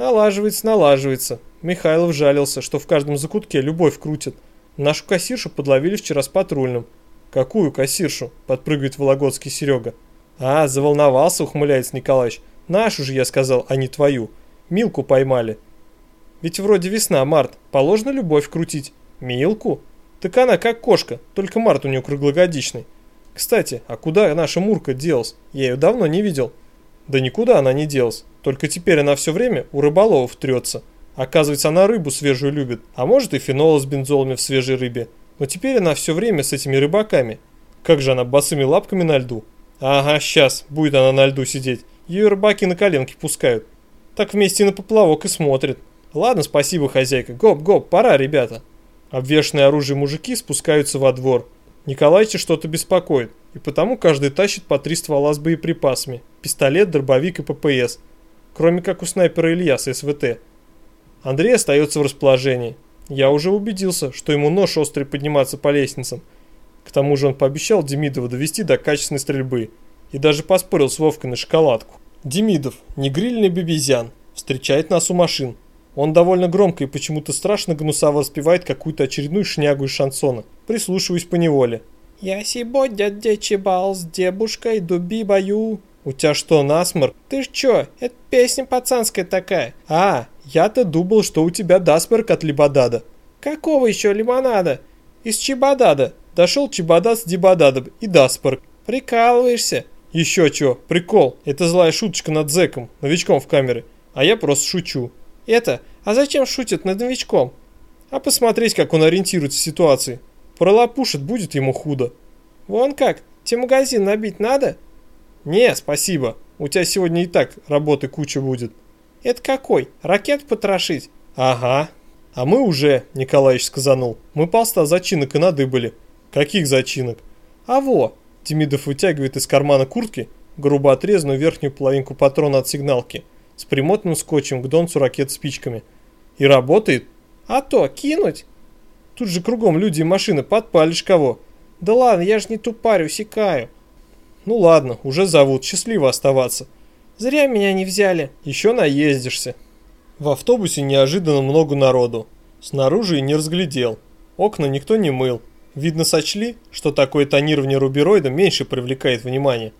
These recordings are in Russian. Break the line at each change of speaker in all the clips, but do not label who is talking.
Налаживается, налаживается. Михайлов жалился, что в каждом закутке любовь крутит. Нашу кассиршу подловили вчера с патрульным. Какую кассиршу? Подпрыгивает Вологодский Серега. А, заволновался, ухмыляется Николаевич. Нашу же, я сказал, а не твою. Милку поймали. Ведь вроде весна, март. Положено любовь крутить. Милку? Так она как кошка, только март у нее круглогодичный. Кстати, а куда наша Мурка делась? Я ее давно не видел. Да никуда она не делась. Только теперь она все время у рыболовов трется. Оказывается, она рыбу свежую любит, а может и фенола с бензолами в свежей рыбе. Но теперь она все время с этими рыбаками. Как же она босыми лапками на льду? Ага, сейчас, будет она на льду сидеть. Ее рыбаки на коленки пускают. Так вместе на поплавок и смотрят. Ладно, спасибо, хозяйка. Гоп-гоп, пора, ребята. Обвешанные оружие мужики спускаются во двор. Николаевича что-то беспокоит, и потому каждый тащит по три ствола с боеприпасами. Пистолет, дробовик и ППС. Кроме как у снайпера Ильяса СВТ. Андрей остается в расположении. Я уже убедился, что ему нож острый подниматься по лестницам. К тому же он пообещал Демидова довести до качественной стрельбы. И даже поспорил с Вовкой на шоколадку. Демидов, негрильный бебезян, встречает нас у машин. Он довольно громко и почему-то страшно гнусаво распевает какую-то очередную шнягу из шансона. Прислушиваюсь по неволе. «Я сегодня дечебал с дебушкой дуби бою». «У тебя что, насморк?» «Ты ж чё? Это песня пацанская такая». «А, я-то думал, что у тебя насморк от либодада». «Какого еще лимонада?» «Из чебодада. Дошел чебодад с дебодадом и даспорг». «Прикалываешься?» «Еще чё, прикол. Это злая шуточка над зэком, новичком в камере. А я просто шучу». «Это, а зачем шутят над новичком?» «А посмотреть, как он ориентируется в ситуации. Пролопушит, будет ему худо». «Вон как, тебе магазин набить надо?» «Не, спасибо. У тебя сегодня и так работы куча будет». «Это какой? Ракет потрошить?» «Ага». «А мы уже», — Николаевич сказанул, — «мы полста зачинок и надыбали». «Каких зачинок?» «А во!» — Демидов вытягивает из кармана куртки грубо отрезанную верхнюю половинку патрона от сигналки с примотанным скотчем к донцу ракет спичками. «И работает?» «А то, кинуть!» Тут же кругом люди и машины, подпалишь кого. «Да ладно, я ж не тупарь, усекаю». «Ну ладно, уже зовут, счастливо оставаться». «Зря меня не взяли». «Еще наездишься». В автобусе неожиданно много народу. Снаружи и не разглядел. Окна никто не мыл. Видно, сочли, что такое тонирование рубероида меньше привлекает внимание.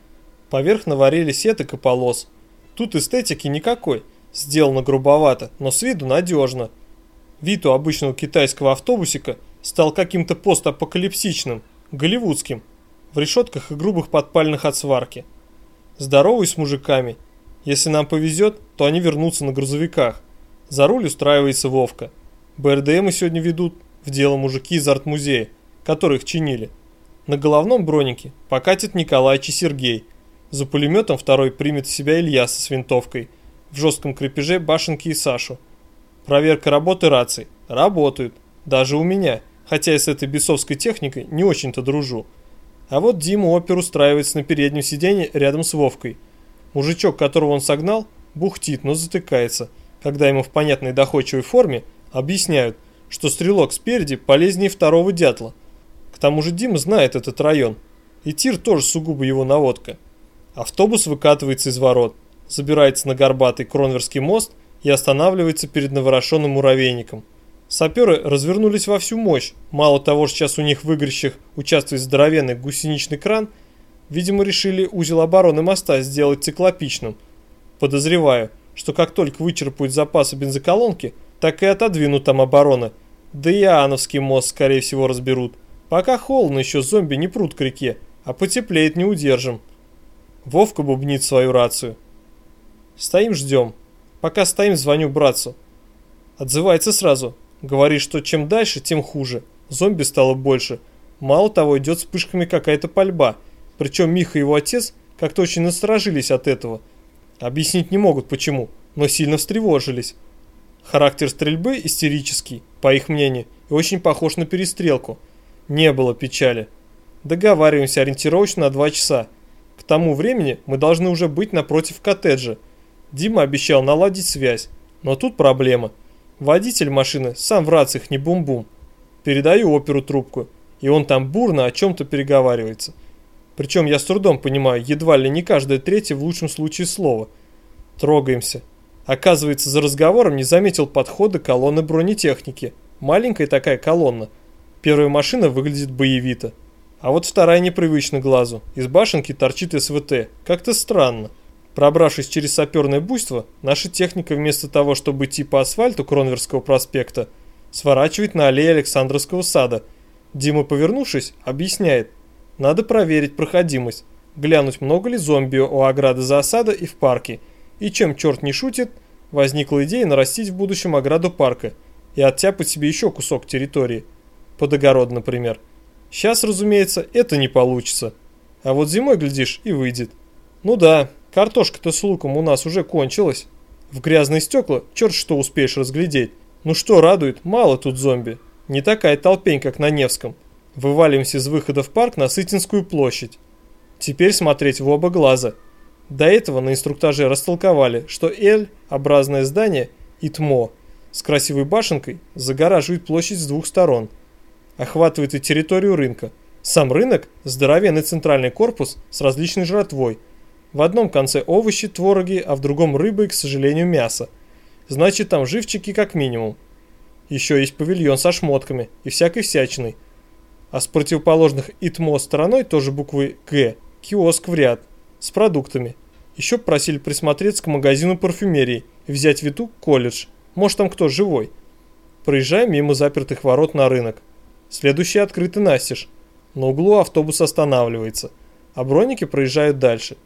Поверх наварили сеток и полос. Тут эстетики никакой. Сделано грубовато, но с виду надежно. Вид у обычного китайского автобусика стал каким-то постапокалипсичным, голливудским в решетках и грубых подпальных от сварки. Здоровый с мужиками. Если нам повезет, то они вернутся на грузовиках. За руль устраивается Вовка. БРДМы сегодня ведут в дело мужики из арт-музея, которых чинили. На головном бронике покатит Николаич и Сергей. За пулеметом второй примет в себя Ильяс с винтовкой. В жестком крепеже башенки и Сашу. Проверка работы раций. Работают. Даже у меня. Хотя я с этой бесовской техникой не очень-то дружу. А вот Дима опер устраивается на переднем сиденье рядом с Вовкой. Мужичок, которого он согнал, бухтит, но затыкается, когда ему в понятной доходчивой форме объясняют, что стрелок спереди полезнее второго дятла. К тому же Дима знает этот район, и тир тоже сугубо его наводка. Автобус выкатывается из ворот, забирается на горбатый Кронверский мост и останавливается перед наворошенным муравейником – Саперы развернулись во всю мощь. Мало того, сейчас у них в игрищах участвует здоровенный гусеничный кран, видимо решили узел обороны моста сделать циклопичным. Подозреваю, что как только вычерпают запасы бензоколонки, так и отодвинут там обороны. Да и Ановский мост, скорее всего, разберут. Пока холодно, еще зомби не прут к реке, а потеплеет не удержим. Вовка бубнит свою рацию. Стоим ждем. Пока стоим, звоню братцу. Отзывается сразу. Говорит, что чем дальше, тем хуже. Зомби стало больше. Мало того, идет вспышками какая-то пальба. Причем Миха и его отец как-то очень насторожились от этого. Объяснить не могут почему, но сильно встревожились. Характер стрельбы истерический, по их мнению, и очень похож на перестрелку. Не было печали. Договариваемся ориентировочно на два часа. К тому времени мы должны уже быть напротив коттеджа. Дима обещал наладить связь, но тут проблема – Водитель машины сам в рациях не бум-бум. Передаю оперу трубку, и он там бурно о чем-то переговаривается. Причем я с трудом понимаю едва ли не каждое третье в лучшем случае слово. Трогаемся. Оказывается, за разговором не заметил подхода колонны бронетехники. Маленькая такая колонна. Первая машина выглядит боевито. А вот вторая непривычна глазу. Из башенки торчит СВТ. Как-то странно. Пробравшись через саперное буйство, наша техника вместо того, чтобы идти по асфальту Кронверского проспекта, сворачивает на аллее Александровского сада. Дима, повернувшись, объясняет. Надо проверить проходимость, глянуть, много ли зомби у ограды за осада и в парке. И чем черт не шутит, возникла идея нарастить в будущем ограду парка и оттяпать себе еще кусок территории. Под огород, например. Сейчас, разумеется, это не получится. А вот зимой, глядишь, и выйдет. Ну да, картошка-то с луком у нас уже кончилась. В грязные стекла черт что успеешь разглядеть. Ну что радует, мало тут зомби. Не такая толпень, как на Невском. Вываливаемся из выхода в парк на Сытинскую площадь. Теперь смотреть в оба глаза. До этого на инструктаже растолковали, что L-образное здание и ТМО с красивой башенкой загораживает площадь с двух сторон. Охватывает и территорию рынка. Сам рынок – здоровенный центральный корпус с различной жратвой. В одном конце овощи, твороги, а в другом рыба и, к сожалению, мясо. Значит, там живчики как минимум. Еще есть павильон со шмотками и всякой всячиной – а с противоположных ИТМО стороной тоже буквы Г, киоск в ряд, с продуктами. Еще просили присмотреться к магазину парфюмерии и взять в виду колледж, может там кто живой. Проезжаем мимо запертых ворот на рынок. Следующий открытый настежь. На углу автобус останавливается, а броники проезжают дальше.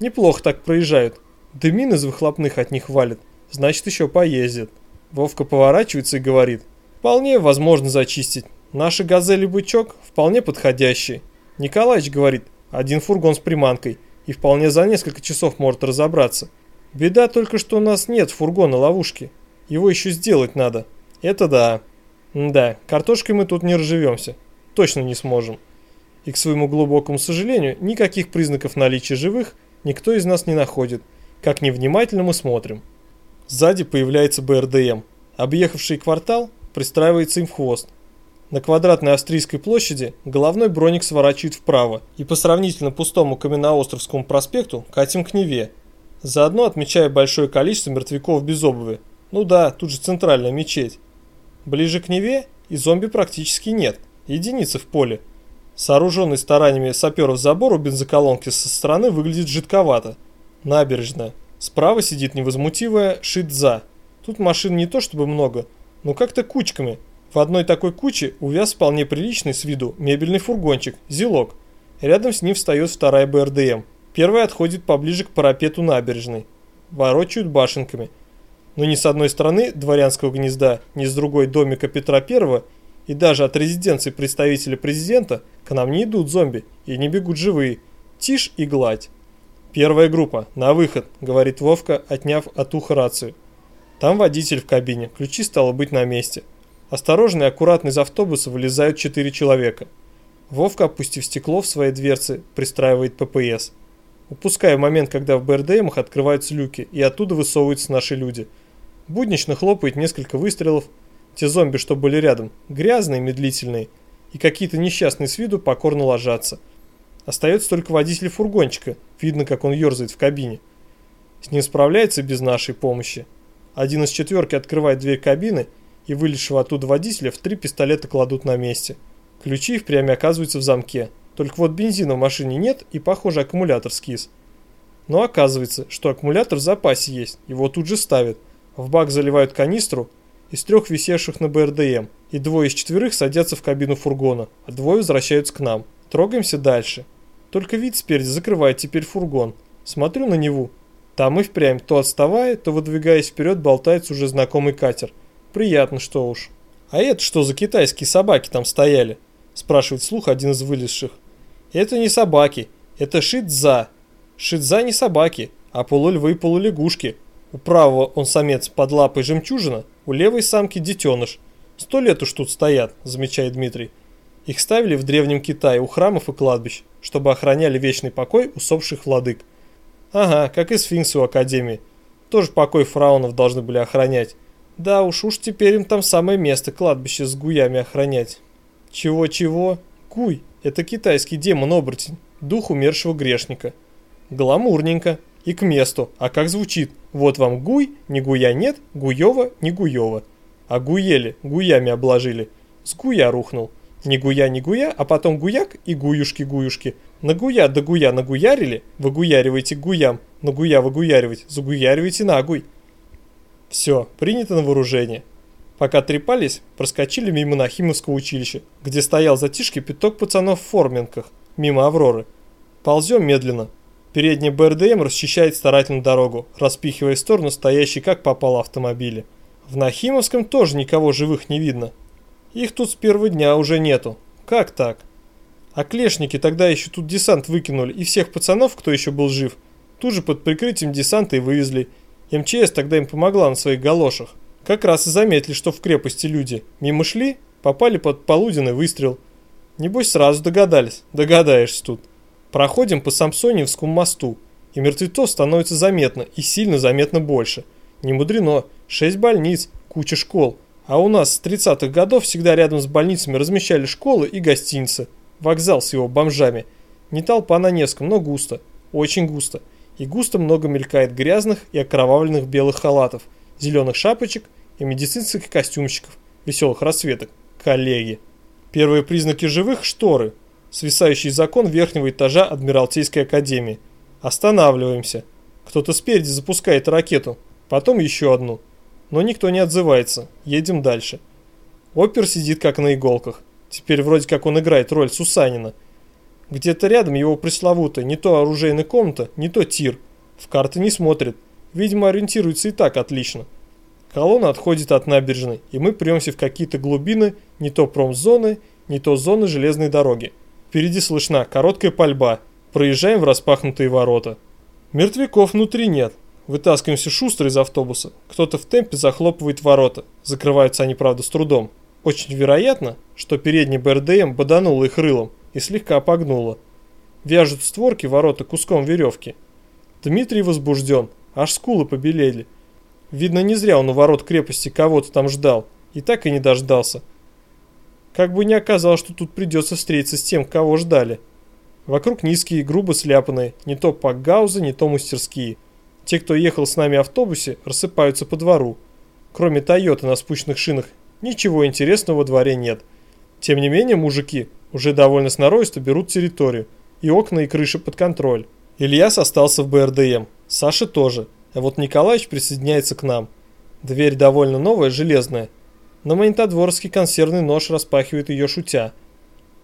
Неплохо так проезжают. Дымин из выхлопных от них валит, значит еще поездят. Вовка поворачивается и говорит, вполне возможно зачистить. Наши газели бычок вполне подходящий. Николаевич говорит, один фургон с приманкой и вполне за несколько часов может разобраться. Беда только, что у нас нет фургона ловушки. Его еще сделать надо. Это да. Да, картошкой мы тут не разживемся. Точно не сможем. И к своему глубокому сожалению, никаких признаков наличия живых никто из нас не находит. Как невнимательно мы смотрим. Сзади появляется БРДМ. Объехавший квартал пристраивается им в хвост. На квадратной австрийской площади головной броник сворачивает вправо, и по сравнительно пустому Каменноостровскому проспекту катим к Неве, заодно отмечая большое количество мертвяков без обуви. Ну да, тут же центральная мечеть. Ближе к Неве и зомби практически нет, единицы в поле. Сооруженный стараниями саперов забор у бензоколонки со стороны выглядит жидковато. Набережная. Справа сидит невозмутивая Шидза. Тут машин не то чтобы много, но как-то кучками – в одной такой куче увяз вполне приличный с виду мебельный фургончик, зилок. Рядом с ним встает вторая БРДМ. Первая отходит поближе к парапету набережной. Ворочают башенками. Но ни с одной стороны дворянского гнезда, ни с другой домика Петра Первого и даже от резиденции представителя президента к нам не идут зомби и не бегут живые. Тишь и гладь. Первая группа, на выход, говорит Вовка, отняв от уха рацию. Там водитель в кабине, ключи стало быть на месте. Осторожно и аккуратно из автобуса вылезают четыре человека. Вовка, опустив стекло в своей дверце, пристраивает ППС. Упуская момент, когда в БРДМах открываются люки, и оттуда высовываются наши люди. Буднично хлопает несколько выстрелов. Те зомби, что были рядом, грязные, медлительные, и какие-то несчастные с виду покорно ложатся. Остается только водитель фургончика, видно, как он ерзает в кабине. С ним справляется без нашей помощи. Один из четверки открывает дверь кабины и вылезшего оттуда водителя в три пистолета кладут на месте. Ключи впрямь оказываются в замке. Только вот бензина в машине нет и, похоже, аккумулятор скис. Но оказывается, что аккумулятор в запасе есть, его тут же ставят. В бак заливают канистру из трех висевших на БРДМ, и двое из четверых садятся в кабину фургона, а двое возвращаются к нам. Трогаемся дальше. Только вид спереди закрывает теперь фургон. Смотрю на Неву. Там и впрямь, то отставая, то выдвигаясь вперед, болтается уже знакомый катер – Приятно, что уж. А это что за китайские собаки там стояли? Спрашивает слух один из вылезших. Это не собаки, это шидза. Шидза не собаки, а полульвы и полулягушки. У правого он самец под лапой жемчужина, у левой самки детеныш. Сто лет уж тут стоят, замечает Дмитрий. Их ставили в Древнем Китае у храмов и кладбищ, чтобы охраняли вечный покой усопших владык. Ага, как и сфинксы у Академии. Тоже покой фараонов должны были охранять. Да уж, уж теперь им там самое место кладбище с гуями охранять. Чего-чего? Гуй – это китайский демон-оборотень, дух умершего грешника. Гламурненько. И к месту. А как звучит? Вот вам гуй, не гуя нет, гуева, не гуева. А гуели, гуями обложили. С гуя рухнул. Не гуя, не гуя, а потом гуяк и гуюшки-гуюшки. На гуя да гуя нагуярили, выгуяривайте гуям, на гуя выгуяривать, загуяривайте нагуй. Все, принято на вооружение. Пока трепались, проскочили мимо Нахимовского училища, где стоял затишки пяток пацанов в форменках, мимо Авроры. Ползем медленно. Передний БРДМ расчищает старательно дорогу, распихивая в сторону стоящие как попало автомобили. В Нахимовском тоже никого живых не видно. Их тут с первого дня уже нету. Как так? А клешники тогда еще тут десант выкинули, и всех пацанов, кто еще был жив, тут же под прикрытием десанта и вывезли. МЧС тогда им помогла на своих галошах. Как раз и заметили, что в крепости люди. Мимо шли, попали под полуденный выстрел. Небось сразу догадались, догадаешься тут. Проходим по Самсоневскому мосту, и мертвецов становится заметно, и сильно заметно больше. Не мудрено, шесть больниц, куча школ. А у нас с 30-х годов всегда рядом с больницами размещали школы и гостиницы. Вокзал с его бомжами. Не толпа на Невском, но густо. Очень густо. И густо много мелькает грязных и окровавленных белых халатов, зеленых шапочек и медицинских костюмчиков, веселых расцветок. Коллеги. Первые признаки живых – шторы. Свисающий закон верхнего этажа Адмиралтейской академии. Останавливаемся. Кто-то спереди запускает ракету, потом еще одну. Но никто не отзывается. Едем дальше. Опер сидит как на иголках. Теперь вроде как он играет роль Сусанина. Где-то рядом его пресловутая не то оружейная комната, не то тир. В карты не смотрит. Видимо, ориентируется и так отлично. Колонна отходит от набережной, и мы премся в какие-то глубины не то промзоны, не то зоны железной дороги. Впереди слышна короткая пальба. Проезжаем в распахнутые ворота. Мертвяков внутри нет. Вытаскиваемся шустро из автобуса. Кто-то в темпе захлопывает ворота. Закрываются они, правда, с трудом. Очень вероятно, что передний БРДМ бодануло их рылом и слегка погнуло. Вяжут створки ворота куском веревки. Дмитрий возбужден, аж скулы побелели. Видно, не зря он у ворот крепости кого-то там ждал, и так и не дождался. Как бы не оказалось, что тут придется встретиться с тем, кого ждали. Вокруг низкие, грубо сляпанные, не то пакгаузы, не то мастерские. Те, кто ехал с нами в автобусе, рассыпаются по двору. Кроме Тойоты на спущенных шинах Ничего интересного во дворе нет. Тем не менее, мужики уже довольно сноровисто берут территорию, и окна и крыши под контроль. Ильяс остался в БРДМ, Саша тоже, а вот Николаевич присоединяется к нам. Дверь довольно новая, железная. На монитодворский консервный нож распахивает ее шутя.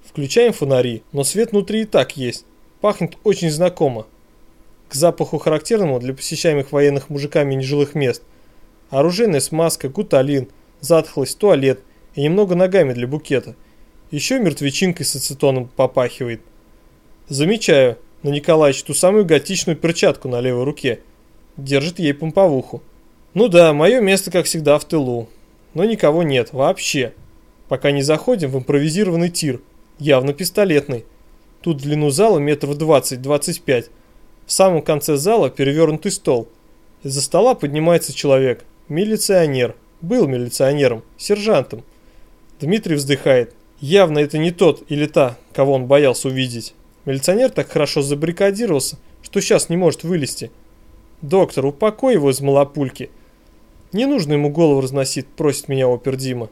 Включаем фонари, но свет внутри и так есть. Пахнет очень знакомо. К запаху характерному для посещаемых военных мужиками нежилых мест. Оружейная смазка, гуталин – затхлость, туалет и немного ногами для букета. Еще мертвечинкой с ацетоном попахивает. Замечаю на Николаевич ту самую готичную перчатку на левой руке. Держит ей помповуху. Ну да, мое место, как всегда, в тылу. Но никого нет, вообще. Пока не заходим в импровизированный тир, явно пистолетный. Тут длину зала метров 20-25. В самом конце зала перевернутый стол. Из-за стола поднимается человек, милиционер. Был милиционером, сержантом. Дмитрий вздыхает. Явно это не тот или та, кого он боялся увидеть. Милиционер так хорошо забаррикадировался, что сейчас не может вылезти. Доктор, упокой его из малопульки. Не нужно ему голову разносить, просит меня опер Дима.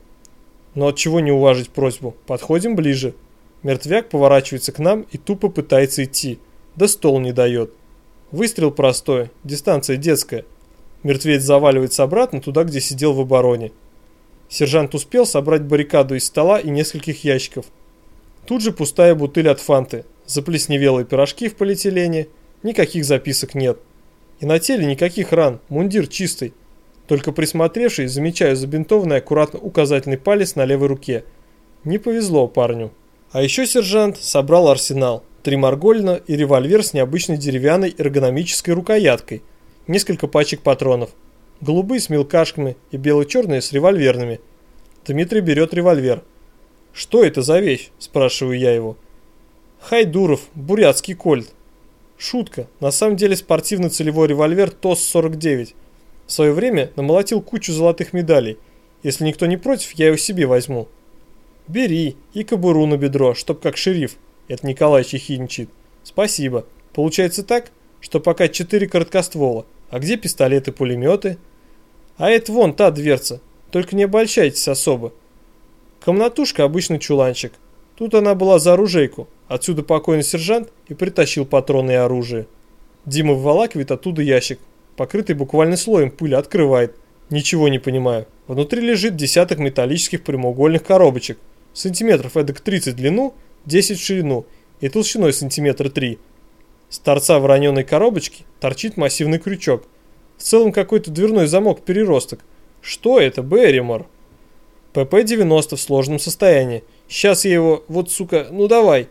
Но от чего не уважить просьбу? Подходим ближе. Мертвяк поворачивается к нам и тупо пытается идти. Да стол не дает. Выстрел простой, дистанция детская. Мертвец заваливается обратно туда, где сидел в обороне. Сержант успел собрать баррикаду из стола и нескольких ящиков. Тут же пустая бутыль от фанты, заплесневелые пирожки в полиэтилене, никаких записок нет. И на теле никаких ран, мундир чистый. Только присмотревшись, замечаю забинтованный аккуратно указательный палец на левой руке. Не повезло парню. А еще сержант собрал арсенал. Три маргольна и револьвер с необычной деревянной эргономической рукояткой – несколько пачек патронов. Голубые с мелкашками и бело-черные с револьверными. Дмитрий берет револьвер. «Что это за вещь?» – спрашиваю я его. «Хайдуров, бурятский кольт». Шутка. На самом деле спортивный целевой револьвер ТОС-49. В свое время намолотил кучу золотых медалей. Если никто не против, я его себе возьму. Бери и кобуру на бедро, чтоб как шериф. Это Николай чехинчит. Спасибо. Получается так, что пока четыре короткоствола. А где пистолеты-пулеметы? А это вон та дверца. Только не обольщайтесь особо. Комнатушка обычный чуланчик. Тут она была за оружейку. Отсюда покойный сержант и притащил патроны и оружие. Дима выволакивает оттуда ящик, покрытый буквально слоем пыли, открывает. Ничего не понимаю. Внутри лежит десяток металлических прямоугольных коробочек. Сантиметров эдак 30 в длину, 10 в ширину и толщиной сантиметра 3. С торца вороненой коробочки торчит массивный крючок. В целом какой-то дверной замок-переросток. Что это, Берримор? ПП-90 в сложном состоянии. Сейчас я его, вот сука, ну давай.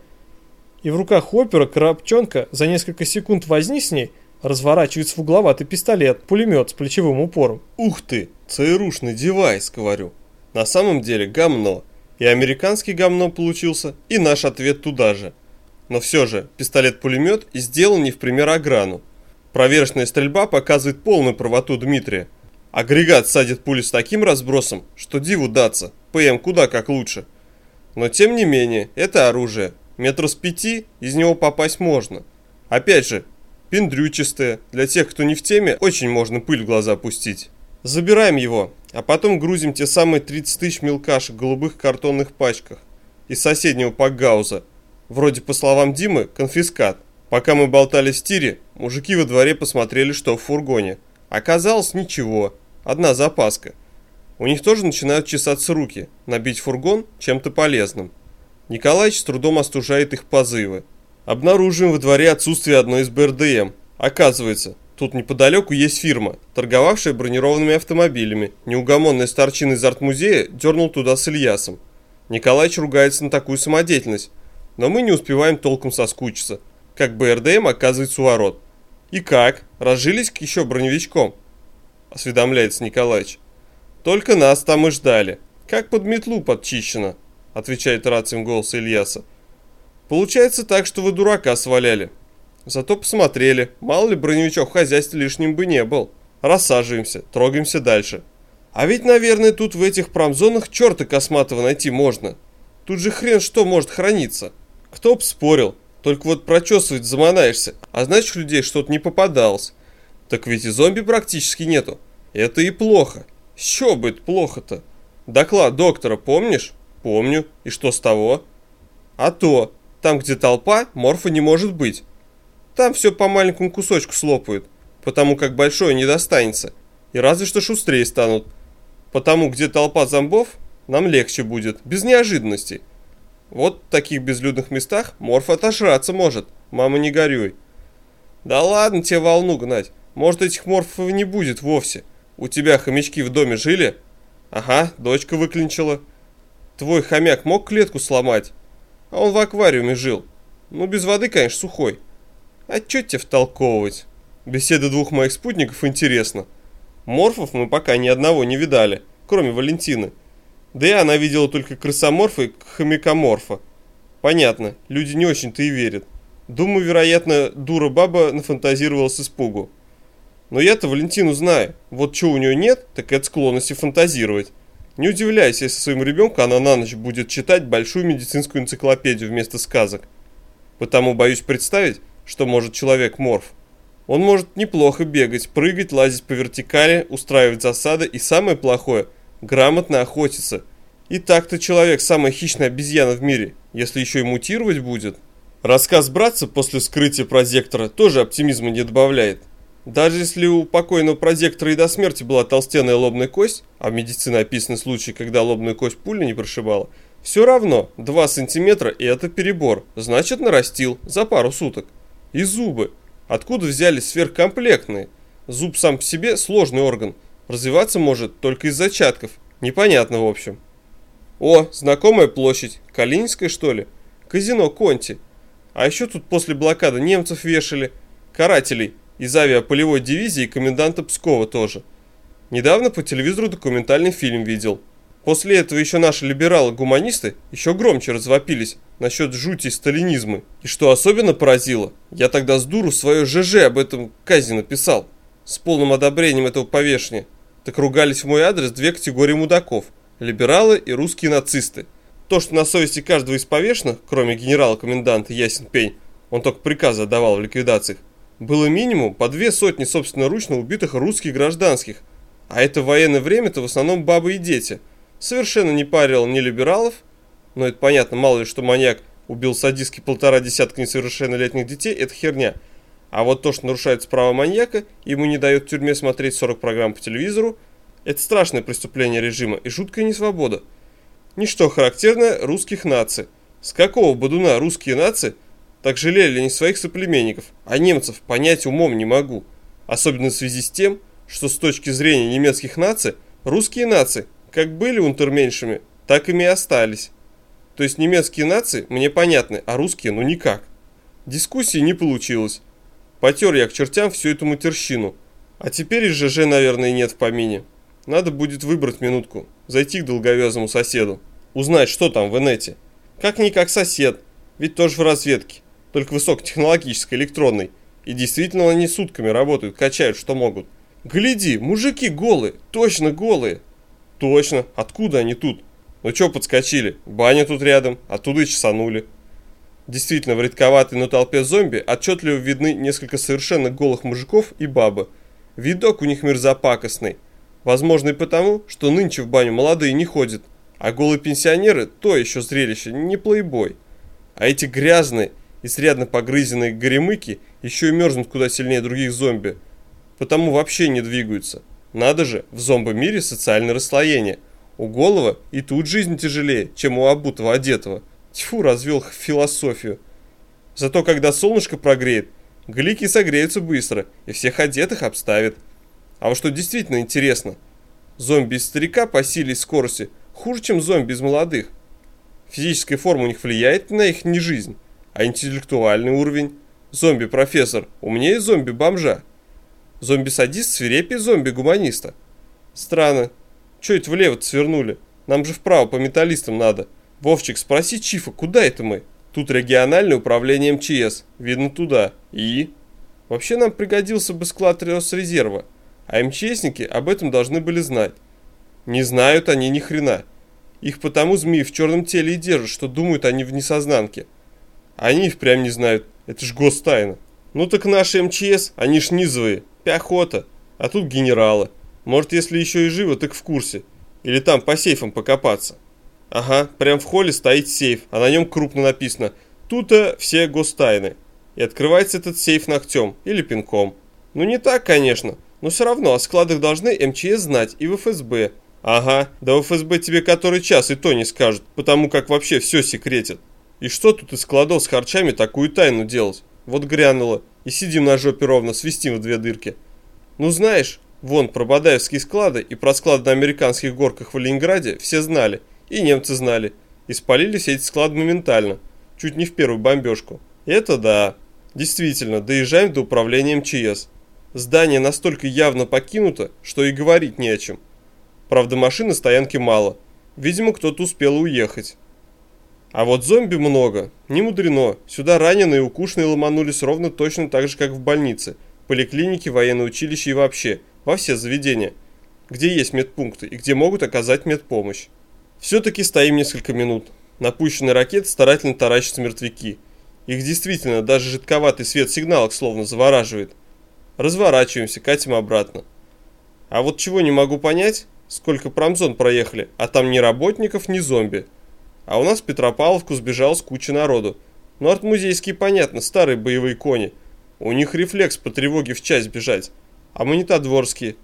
И в руках Хоппера Коробчонка за несколько секунд возни с ней разворачивается в угловатый пистолет, пулемет с плечевым упором.
Ух ты, ЦРУшный девайс, говорю. На самом деле гамно. И американский гамно получился, и наш ответ туда же. Но все же, пистолет-пулемет сделан не в пример Аграну. Проверочная стрельба показывает полную правоту Дмитрия. Агрегат садит пули с таким разбросом, что диву даться, ПМ куда как лучше. Но тем не менее, это оружие. Метров с пяти из него попасть можно. Опять же, пиндрючистое. Для тех, кто не в теме, очень можно пыль в глаза пустить. Забираем его, а потом грузим те самые 30 тысяч мелкашек в голубых картонных пачках из соседнего пакгауза. Вроде, по словам Димы, конфискат. Пока мы болтали в тире, мужики во дворе посмотрели, что в фургоне. Оказалось, ничего. Одна запаска. У них тоже начинают чесаться руки, набить фургон чем-то полезным. Николаевич с трудом остужает их позывы. Обнаруживаем во дворе отсутствие одной из БРДМ. Оказывается, тут неподалеку есть фирма, торговавшая бронированными автомобилями. Неугомонный старчин из арт-музея дернул туда с Ильясом. Николаевич ругается на такую самодеятельность, но мы не успеваем толком соскучиться, как БРДМ оказывается у ворот. И как? Разжились к еще броневичком? осведомляется Николаевич. Только нас там и ждали. Как под метлу подчищено, отвечает рацием голос Ильяса. Получается так, что вы дурака сваляли. Зато посмотрели, мало ли броневичок в хозяйстве лишним бы не был. Рассаживаемся, трогаемся дальше. А ведь, наверное, тут в этих промзонах черта косматого найти можно. Тут же хрен что может храниться. Кто б спорил, только вот прочесывать заманаешься, а значит людей что-то не попадалось. Так ведь и зомби практически нету. Это и плохо. С чего бы это плохо-то? Доклад доктора помнишь? Помню. И что с того? А то, там где толпа, морфа не может быть. Там все по маленькому кусочку слопают, потому как большое не достанется. И разве что шустрее станут. Потому где толпа зомбов, нам легче будет, без неожиданностей. Вот в таких безлюдных местах морф отожраться может, мама не горюй. Да ладно тебе волну гнать. Может, этих морфов не будет вовсе. У тебя хомячки в доме жили? Ага, дочка выклинчила. Твой хомяк мог клетку сломать? А он в аквариуме жил. Ну, без воды, конечно, сухой. А чё тебе втолковывать? Беседа двух моих спутников интересна. Морфов мы пока ни одного не видали, кроме Валентины. Да и она видела только крысоморфа и хомякоморфа. Понятно, люди не очень-то и верят. Думаю, вероятно, дура баба нафантазировала с испугу. Но я-то Валентину знаю. Вот что у нее нет, так это склонности фантазировать. Не удивляйся, если своему ребенку она на ночь будет читать большую медицинскую энциклопедию вместо сказок. Потому боюсь представить, что может человек-морф. Он может неплохо бегать, прыгать, лазить по вертикали, устраивать засады и самое плохое – грамотно охотиться. И так-то человек самая хищная обезьяна в мире, если еще и мутировать будет. Рассказ братца после вскрытия прозектора тоже оптимизма не добавляет. Даже если у покойного прозектора и до смерти была толстенная лобная кость, а в медицине описаны случаи, когда лобную кость пуля не прошибала, все равно 2 сантиметра и это перебор, значит нарастил за пару суток. И зубы. Откуда взялись сверхкомплектные? Зуб сам по себе сложный орган, развиваться может только из зачатков, непонятно в общем. О, знакомая площадь, Калининская что ли? Казино Конти. А еще тут после блокады немцев вешали, карателей, из авиаполевой дивизии и коменданта Пскова тоже. Недавно по телевизору документальный фильм видел. После этого еще наши либералы-гуманисты еще громче развопились насчет жути сталинизма. И что особенно поразило, я тогда с дуру свое ЖЖ об этом казни написал. С полным одобрением этого повешения. Так ругались в мой адрес две категории мудаков. Либералы и русские нацисты. То, что на совести каждого из повешенных, кроме генерала-коменданта Ясен Пень, он только приказы отдавал в ликвидациях, было минимум по две сотни собственноручно убитых русских гражданских. А это военное время-то в основном бабы и дети. Совершенно не парил ни либералов, но это понятно, мало ли что маньяк убил садистски полтора десятка несовершеннолетних детей, это херня. А вот то, что нарушает права маньяка, ему не дает в тюрьме смотреть 40 программ по телевизору, это страшное преступление режима и жуткая несвобода. Ничто характерное русских наций. С какого бодуна русские нации так жалели не своих соплеменников, а немцев понять умом не могу. Особенно в связи с тем, что с точки зрения немецких наций, русские нации как были унтерменьшами, так ими и остались. То есть немецкие нации мне понятны, а русские ну никак. Дискуссии не получилось. Потер я к чертям всю эту матерщину. А теперь и ЖЖ, наверное, нет в помине. Надо будет выбрать минутку, зайти к долговязому соседу, узнать, что там в инете. Как-никак сосед, ведь тоже в разведке, только высокотехнологической, электронной. И действительно они сутками работают, качают, что могут. Гляди, мужики голые, точно голые. Точно, откуда они тут? Ну чё подскочили? Баня тут рядом, оттуда и чесанули. Действительно, в редковатой, но толпе зомби отчетливо видны несколько совершенно голых мужиков и бабы. Видок у них мерзопакостный. Возможно и потому, что нынче в баню молодые не ходят, а голые пенсионеры – то еще зрелище, не плейбой. А эти грязные, изрядно погрызенные горемыки еще и мерзнут куда сильнее других зомби, потому вообще не двигаются. Надо же, в зомби-мире социальное расслоение. У голого и тут жизнь тяжелее, чем у обутого одетого. Тьфу, развел философию. Зато когда солнышко прогреет, глики согреются быстро и всех одетых обставит. А вот что действительно интересно, зомби из старика по силе и скорости хуже, чем зомби из молодых. Физическая форма у них влияет на их не жизнь, а интеллектуальный уровень. Зомби-профессор умнее зомби-бомжа. Зомби-садист свирепее зомби-гуманиста. Странно. Че это влево свернули? Нам же вправо по металлистам надо. Вовчик, спроси Чифа, куда это мы? Тут региональное управление МЧС. Видно туда. И? Вообще нам пригодился бы склад Росрезерва. А МЧСники об этом должны были знать. Не знают они ни хрена. Их потому змеи в черном теле и держат, что думают они в несознанке. Они впрямь не знают. Это ж гостайна. Ну так наши МЧС, они ж низовые. Пехота. А тут генералы. Может, если еще и живы, так в курсе. Или там по сейфам покопаться. Ага, прям в холле стоит сейф, а на нем крупно написано «Тут-то все гостайны». И открывается этот сейф ногтем или пинком. Ну не так, конечно, но все равно о складах должны МЧС знать и в ФСБ. Ага, да в ФСБ тебе который час и то не скажут, потому как вообще все секретят. И что тут из складов с харчами такую тайну делать? Вот грянуло, и сидим на жопе ровно, свистим в две дырки. Ну знаешь, вон про Бадаевские склады и про склады на американских горках в Ленинграде все знали, и немцы знали, и спалили все эти склады моментально, чуть не в первую бомбежку. Это да, действительно, доезжаем до управления МЧС. Здание настолько явно покинуто, что и говорить не о чем. Правда, машин на стоянке мало. Видимо, кто-то успел уехать. А вот зомби много. Не мудрено. Сюда раненые и укушенные ломанулись ровно точно так же, как в больнице, поликлинике, военное училище и вообще, во все заведения, где есть медпункты и где могут оказать медпомощь. Все-таки стоим несколько минут. Напущенный ракет старательно таращатся мертвяки. Их действительно даже жидковатый свет сигналок словно завораживает. Разворачиваемся, катим обратно. А вот чего не могу понять, сколько промзон проехали, а там ни работников, ни зомби. А у нас в Петропавловку сбежал с кучи народу. Ну, артмузейские, понятно, старые боевые кони. У них рефлекс по тревоге в часть бежать. А мы-то дворские.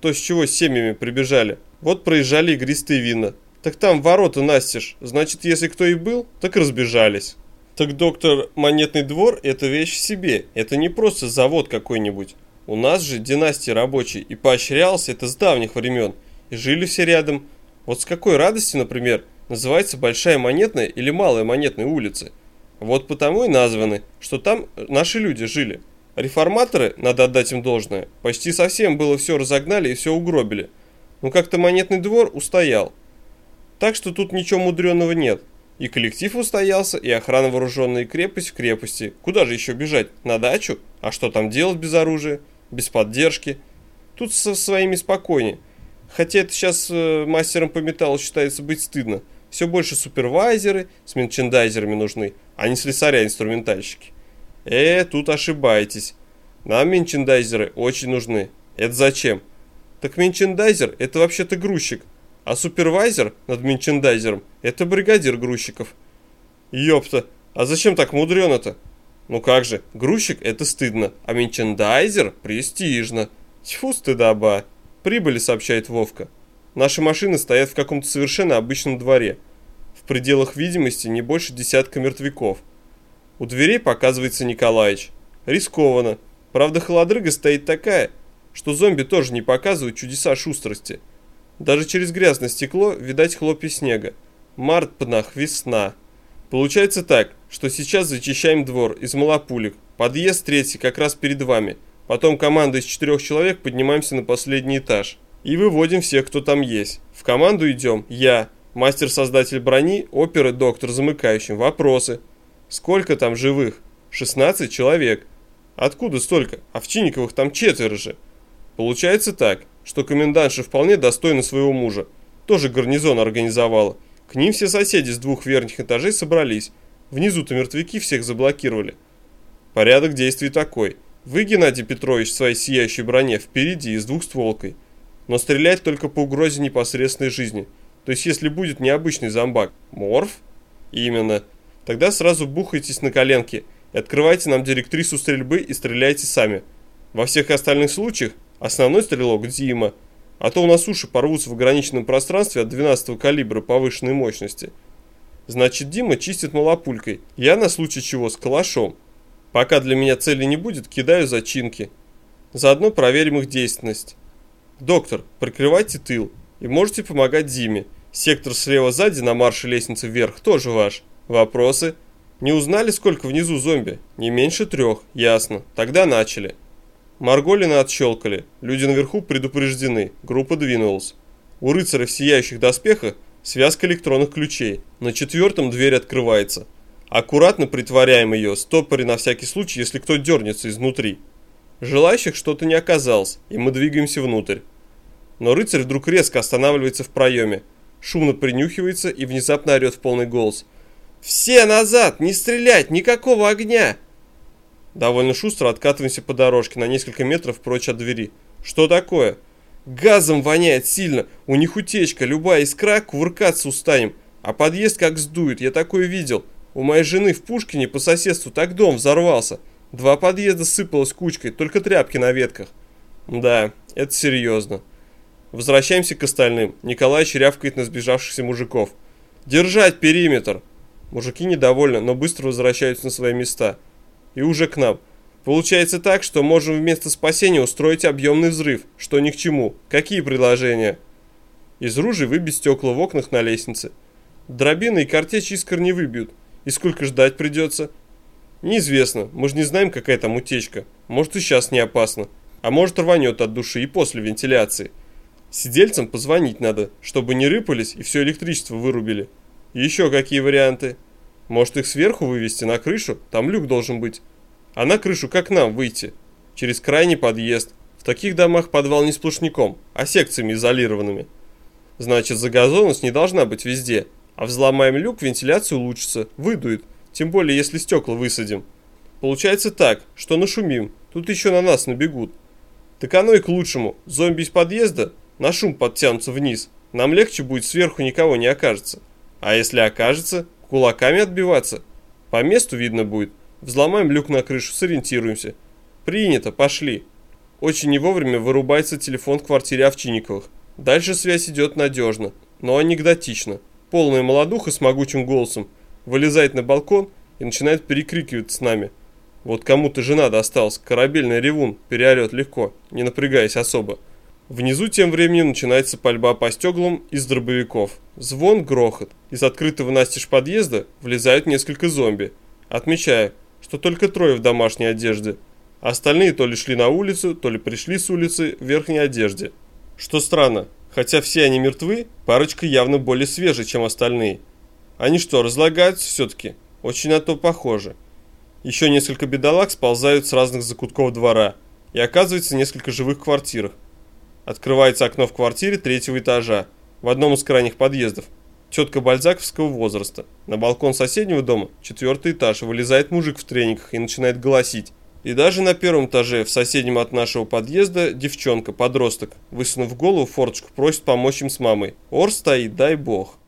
То, с чего с семьями прибежали. Вот проезжали игристые вина. Так там ворота настежь. Значит, если кто и был, так разбежались. Так доктор, монетный двор – это вещь в себе, это не просто завод какой-нибудь. У нас же династия рабочей, и поощрялся это с давних времен, и жили все рядом. Вот с какой радости, например, называется Большая Монетная или Малая Монетная улицы. Вот потому и названы, что там наши люди жили. Реформаторы, надо отдать им должное, почти совсем было все разогнали и все угробили. Но как-то Монетный двор устоял. Так что тут ничего мудреного нет. И коллектив устоялся, и охрана вооруженная, крепость в крепости. Куда же еще бежать? На дачу? А что там делать без оружия? Без поддержки? Тут со своими спокойнее. Хотя это сейчас э, мастером по металлу считается быть стыдно. Все больше супервайзеры с мерчендайзерами нужны, а не слесаря-инструментальщики. Э, тут ошибаетесь. Нам менчендайзеры очень нужны. Это зачем? Так менчендайзер – это вообще-то грузчик, а супервайзер над менчендайзером – это бригадир грузчиков. Ёпта, а зачем так мудрено-то? Ну как же, грузчик – это стыдно, а менчендайзер – престижно. Тьфу, стыдоба. Прибыли, сообщает Вовка. Наши машины стоят в каком-то совершенно обычном дворе. Пределах видимости не больше десятка мертвяков. У дверей показывается Николаевич. Рискованно. Правда, холодрыга стоит такая, что зомби тоже не показывают чудеса шустрости. Даже через грязное стекло видать хлопья снега. Март, пнах, весна. Получается так, что сейчас зачищаем двор из малопулек. Подъезд третий как раз перед вами. Потом команда из четырех человек поднимаемся на последний этаж и выводим всех, кто там есть. В команду идем я, мастер-создатель брони, оперы, доктор замыкающим. Вопросы. Сколько там живых? 16 человек. Откуда столько? А в Чинниковых там четверо же. Получается так, что комендантша вполне достойна своего мужа. Тоже гарнизон организовала. К ним все соседи с двух верхних этажей собрались. Внизу-то мертвяки всех заблокировали. Порядок действий такой. Вы, Геннадий Петрович, в своей сияющей броне впереди и с двухстволкой но стрелять только по угрозе непосредственной жизни. То есть, если будет необычный зомбак. Морф? Именно. Тогда сразу бухайтесь на коленки и открывайте нам директрису стрельбы и стреляйте сами. Во всех остальных случаях основной стрелок Дима, а то у нас уши порвутся в ограниченном пространстве от 12 калибра повышенной мощности. Значит, Дима чистит малопулькой, я на случай чего с калашом. Пока для меня цели не будет, кидаю зачинки. Заодно проверим их действенность. «Доктор, прикрывайте тыл и можете помогать Диме. Сектор слева сзади на марше лестницы вверх тоже ваш. Вопросы?» «Не узнали, сколько внизу зомби?» «Не меньше трех. Ясно. Тогда начали». Марголина отщелкали. Люди наверху предупреждены. Группа двинулась. У рыцаря в сияющих доспехах связка электронных ключей. На четвертом дверь открывается. Аккуратно притворяем ее, стопоре на всякий случай, если кто дернется изнутри. Желающих что-то не оказалось, и мы двигаемся внутрь. Но рыцарь вдруг резко останавливается в проеме, шумно принюхивается и внезапно орет в полный голос. «Все назад! Не стрелять! Никакого огня!» Довольно шустро откатываемся по дорожке на несколько метров прочь от двери. «Что такое?» «Газом воняет сильно! У них утечка! Любая искра, кувыркаться устанем! А подъезд как сдует! Я такое видел! У моей жены в Пушкине по соседству так дом взорвался!» Два подъезда сыпалось кучкой, только тряпки на ветках. Да, это серьезно. Возвращаемся к остальным. Николай рявкает на сбежавшихся мужиков. «Держать периметр!» Мужики недовольны, но быстро возвращаются на свои места. И уже к нам. Получается так, что можем вместо спасения устроить объемный взрыв, что ни к чему. Какие предложения? Из ружей выбить стекла в окнах на лестнице. Дробины и картечь искр не выбьют. И сколько ждать придется? Неизвестно, мы же не знаем, какая там утечка. Может и сейчас не опасно. А может рванет от души и после вентиляции. Сидельцам позвонить надо, чтобы не рыпались и все электричество вырубили. еще какие варианты? Может их сверху вывести на крышу? Там люк должен быть. А на крышу как нам выйти? Через крайний подъезд. В таких домах подвал не сплошняком, а секциями изолированными. Значит, загазованность не должна быть везде. А взломаем люк, вентиляция улучшится, выдует – тем более, если стекла высадим. Получается так, что нашумим, тут еще на нас набегут. Так оно и к лучшему. Зомби из подъезда на шум подтянутся вниз. Нам легче будет сверху никого не окажется. А если окажется, кулаками отбиваться. По месту видно будет. Взломаем люк на крышу, сориентируемся. Принято, пошли. Очень не вовремя вырубается телефон в квартире Овчинниковых. Дальше связь идет надежно, но анекдотично. Полная молодуха с могучим голосом вылезает на балкон и начинает перекрикивать с нами. Вот кому-то жена досталась, корабельный ревун, переорет легко, не напрягаясь особо. Внизу тем временем начинается пальба по стеглам из дробовиков. Звон, грохот. Из открытого настежь подъезда влезают несколько зомби. Отмечаю, что только трое в домашней одежде. Остальные то ли шли на улицу, то ли пришли с улицы в верхней одежде. Что странно, хотя все они мертвы, парочка явно более свежая, чем остальные. Они что, разлагаются все-таки? Очень на то похоже. Еще несколько бедолаг сползают с разных закутков двора. И оказывается несколько живых квартирах. Открывается окно в квартире третьего этажа, в одном из крайних подъездов. Тетка бальзаковского возраста. На балкон соседнего дома, четвертый этаж, вылезает мужик в трениках и начинает голосить. И даже на первом этаже, в соседнем от нашего подъезда, девчонка, подросток, высунув голову в форточку, просит помочь им с мамой. Ор стоит, дай бог.